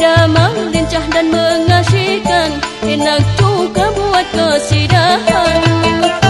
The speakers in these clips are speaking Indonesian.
ramah lincah dan mengasihkan Enak juga buat kesidahan.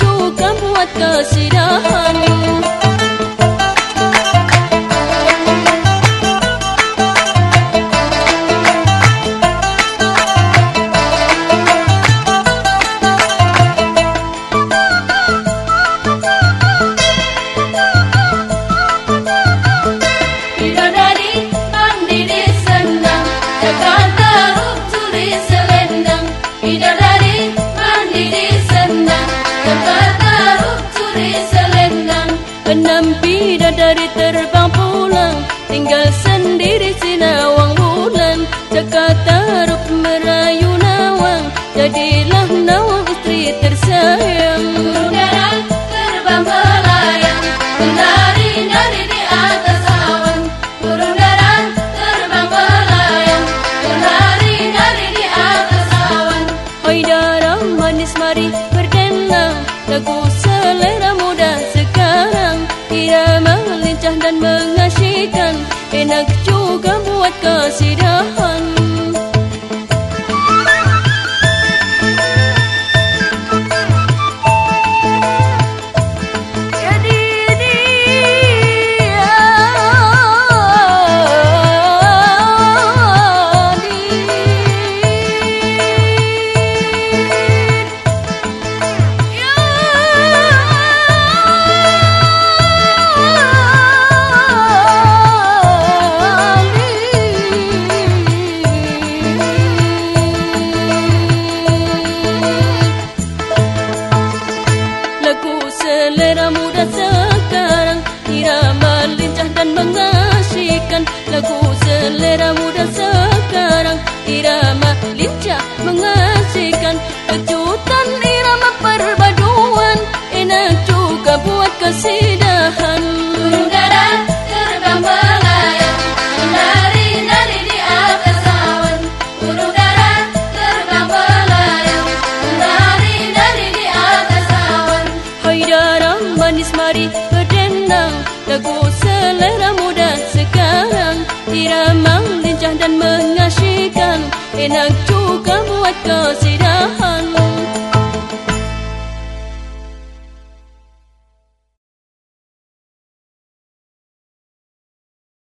juga buat kesidahan Enam bidadari terbang pulang Tinggal sendiri sinawang bulan. Jakarta ruk merayu nawang Jadilah nawang istri tersayang. Udara terbang melayang Menari-nari di atas awan. Burung dara terbang melayang Menari-nari di atas awan. Haidara manis mari Enak juga buat kesidahan selera muda sekarang. Irama lincah dan mengasihkan. Lagu selera muda sekarang. Irama Manis mari berdendang Lagu selera muda sekarang. Irama lincah dan mengasihkan Enak juga buat kesidahan